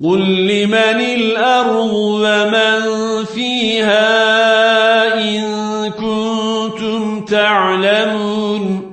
قل لمن الأرض ومن فيها إن كنتم تعلمون